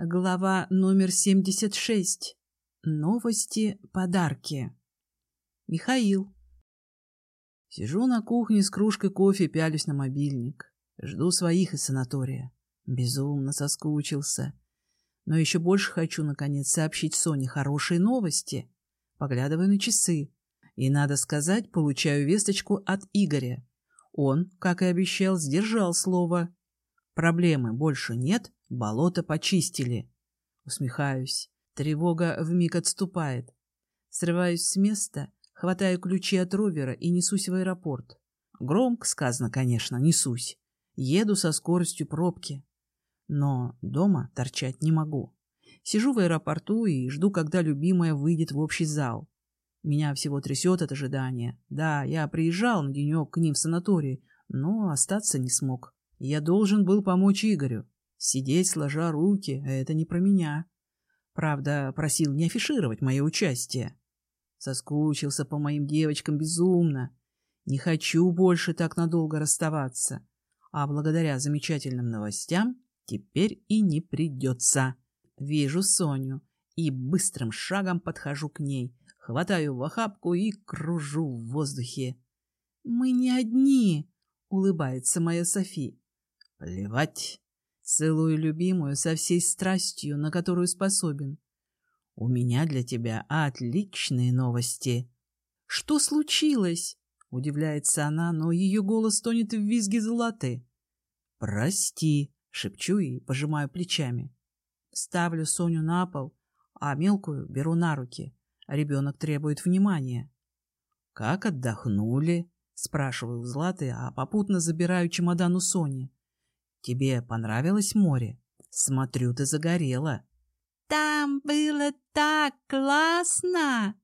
Глава номер 76. Новости, подарки. Михаил. Сижу на кухне с кружкой кофе, пялюсь на мобильник. Жду своих из санатория. Безумно соскучился. Но еще больше хочу, наконец, сообщить Соне хорошие новости. Поглядываю на часы. И, надо сказать, получаю весточку от Игоря. Он, как и обещал, сдержал слово. Проблемы больше нет, болото почистили. Усмехаюсь. Тревога вмиг отступает. Срываюсь с места, хватаю ключи от ровера и несусь в аэропорт. Громко сказано, конечно, несусь. Еду со скоростью пробки. Но дома торчать не могу. Сижу в аэропорту и жду, когда любимая выйдет в общий зал. Меня всего трясет от ожидания. Да, я приезжал на денек к ним в санаторий, но остаться не смог. Я должен был помочь Игорю. Сидеть, сложа руки, это не про меня. Правда, просил не афишировать мое участие. Соскучился по моим девочкам безумно. Не хочу больше так надолго расставаться. А благодаря замечательным новостям теперь и не придется. Вижу Соню и быстрым шагом подхожу к ней, хватаю в охапку и кружу в воздухе. «Мы не одни!» — улыбается моя Софи. Плевать. Целую любимую со всей страстью, на которую способен. У меня для тебя отличные новости. Что случилось? Удивляется она, но ее голос тонет в визге золоты. Прости, шепчу и пожимаю плечами. Ставлю Соню на пол, а мелкую беру на руки. Ребенок требует внимания. Как отдохнули? Спрашиваю у Златы, а попутно забираю чемодан у Сони. Тебе понравилось море? Смотрю, ты загорела. Там было так классно!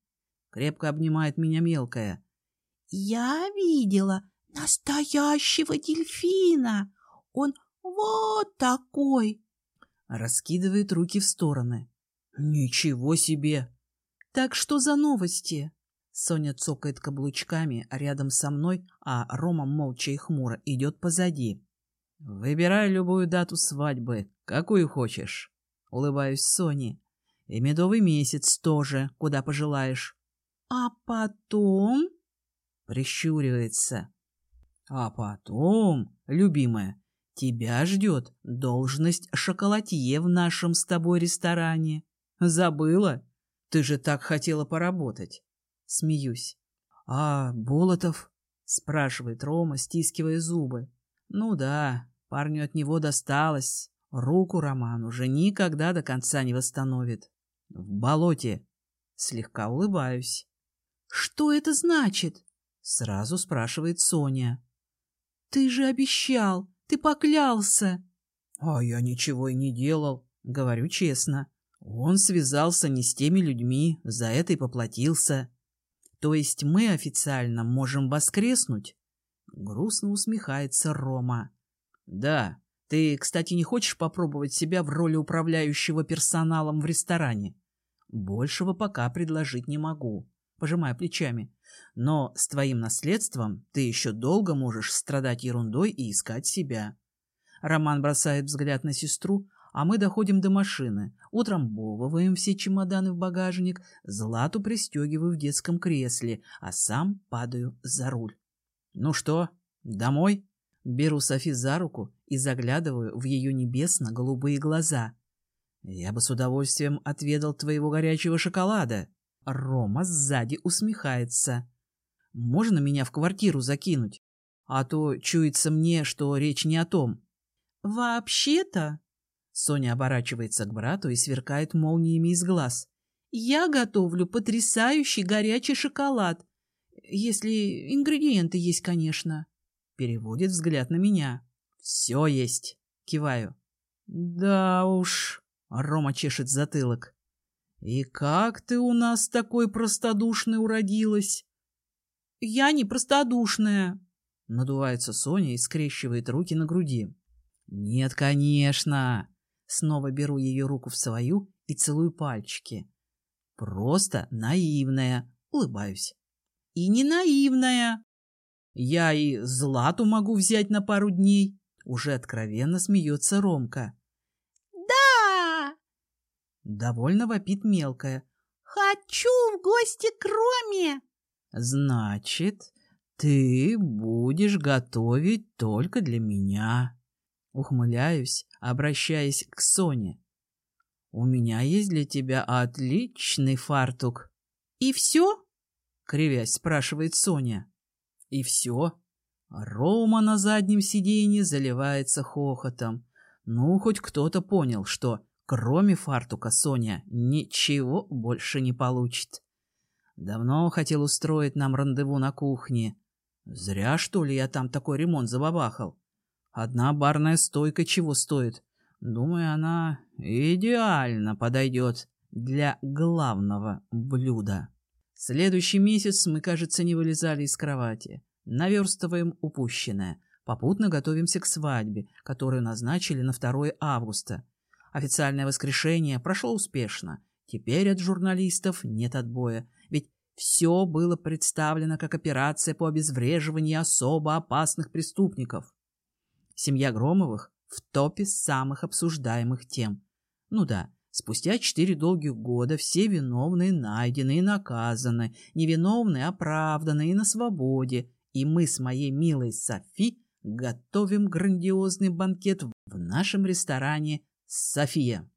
Крепко обнимает меня мелкая. Я видела настоящего дельфина. Он вот такой. Раскидывает руки в стороны. Ничего себе! Так что за новости? Соня цокает каблучками рядом со мной, а Рома молча и хмуро идет позади. Выбирай любую дату свадьбы, какую хочешь. Улыбаюсь Соне. И медовый месяц тоже, куда пожелаешь. А потом? Прищуривается. А потом, любимая, тебя ждет должность шоколадье в нашем с тобой ресторане. Забыла? Ты же так хотела поработать. Смеюсь. А Болотов? Спрашивает Рома, стискивая зубы. Ну да, Парню от него досталось. Руку Роман уже никогда до конца не восстановит. В болоте. Слегка улыбаюсь. Что это значит? Сразу спрашивает Соня. Ты же обещал, ты поклялся. А я ничего и не делал, говорю честно. Он связался не с теми людьми, за это и поплатился. То есть мы официально можем воскреснуть? Грустно усмехается Рома. Да. Ты, кстати, не хочешь попробовать себя в роли управляющего персоналом в ресторане? Большего пока предложить не могу, пожимая плечами. Но с твоим наследством ты еще долго можешь страдать ерундой и искать себя. Роман бросает взгляд на сестру, а мы доходим до машины, утрамбовываем все чемоданы в багажник, Злату пристегиваю в детском кресле, а сам падаю за руль. Ну что, домой? Беру Софи за руку и заглядываю в ее небесно-голубые глаза. Я бы с удовольствием отведал твоего горячего шоколада. Рома сзади усмехается. Можно меня в квартиру закинуть? А то чуется мне, что речь не о том. Вообще-то... Соня оборачивается к брату и сверкает молниями из глаз. «Я готовлю потрясающий горячий шоколад. Если ингредиенты есть, конечно». Переводит взгляд на меня. «Все есть!» — киваю. «Да уж...» — Рома чешет затылок. «И как ты у нас такой простодушной уродилась?» «Я не простодушная!» — надувается Соня и скрещивает руки на груди. «Нет, конечно!» Снова беру ее руку в свою и целую пальчики. «Просто наивная!» — улыбаюсь. «И не наивная!» Я и Злату могу взять на пару дней. Уже откровенно смеется Ромка. Да! Довольно вопит мелкая. «Хочу в гости к Роме!» «Значит, ты будешь готовить только для меня». Ухмыляюсь, обращаясь к Соне. «У меня есть для тебя отличный фартук». «И все?» — кривясь спрашивает Соня. «И все?» Рома на заднем сиденье заливается хохотом. Ну, хоть кто-то понял, что кроме фартука Соня ничего больше не получит. Давно хотел устроить нам рандеву на кухне. Зря, что ли, я там такой ремонт забабахал. Одна барная стойка чего стоит? Думаю, она идеально подойдет для главного блюда. Следующий месяц мы, кажется, не вылезали из кровати. Наверстываем упущенное. Попутно готовимся к свадьбе, которую назначили на 2 августа. Официальное воскрешение прошло успешно. Теперь от журналистов нет отбоя, ведь все было представлено как операция по обезвреживанию особо опасных преступников. Семья Громовых в топе самых обсуждаемых тем. Ну да, спустя четыре долгих года все виновные найдены и наказаны, невиновные оправданы и на свободе, и мы с моей милой Софи готовим грандиозный банкет в нашем ресторане «София».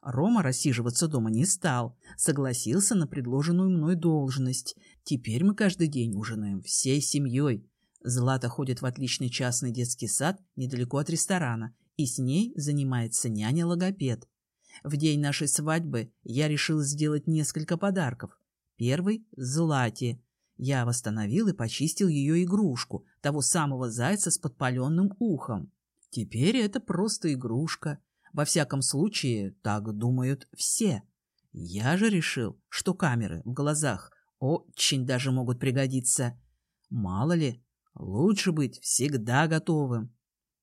Рома рассиживаться дома не стал, согласился на предложенную мной должность. Теперь мы каждый день ужинаем всей семьей. Злата ходит в отличный частный детский сад недалеко от ресторана, и с ней занимается няня-логопед. В день нашей свадьбы я решил сделать несколько подарков. Первый – Злате. Я восстановил и почистил ее игрушку, того самого зайца с подпаленным ухом. Теперь это просто игрушка. Во всяком случае, так думают все. Я же решил, что камеры в глазах очень даже могут пригодиться. Мало ли, Лучше быть всегда готовым.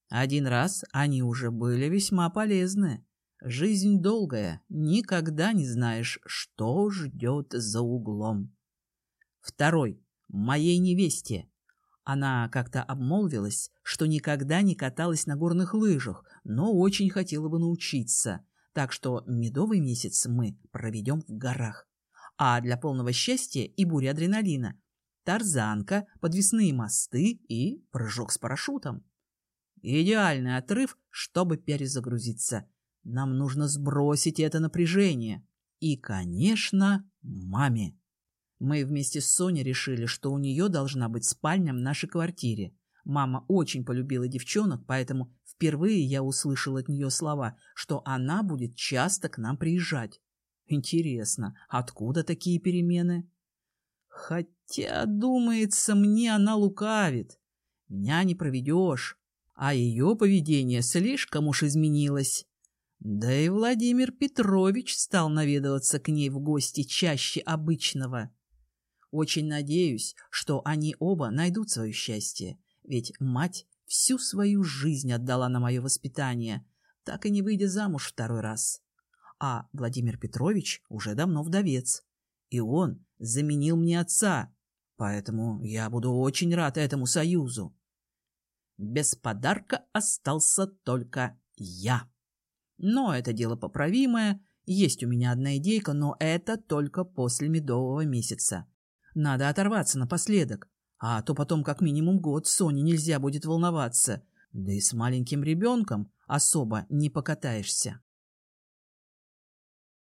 Один раз они уже были весьма полезны. Жизнь долгая, никогда не знаешь, что ждет за углом. Второй. Моей невесте. Она как-то обмолвилась, что никогда не каталась на горных лыжах, но очень хотела бы научиться. Так что медовый месяц мы проведем в горах. А для полного счастья и бури адреналина тарзанка, подвесные мосты и прыжок с парашютом. Идеальный отрыв, чтобы перезагрузиться. Нам нужно сбросить это напряжение. И, конечно, маме. Мы вместе с Соней решили, что у нее должна быть спальня в нашей квартире. Мама очень полюбила девчонок, поэтому впервые я услышал от нее слова, что она будет часто к нам приезжать. Интересно, откуда такие перемены? Хотя, думается, мне она лукавит. Меня не проведешь, а ее поведение слишком уж изменилось. Да и Владимир Петрович стал наведываться к ней в гости чаще обычного. Очень надеюсь, что они оба найдут свое счастье, ведь мать всю свою жизнь отдала на мое воспитание, так и не выйдя замуж второй раз. А Владимир Петрович уже давно вдовец, и он заменил мне отца, поэтому я буду очень рад этому союзу. Без подарка остался только я. Но это дело поправимое, есть у меня одна идейка, но это только после медового месяца. Надо оторваться напоследок, а то потом как минимум год Соне нельзя будет волноваться, да и с маленьким ребенком особо не покатаешься.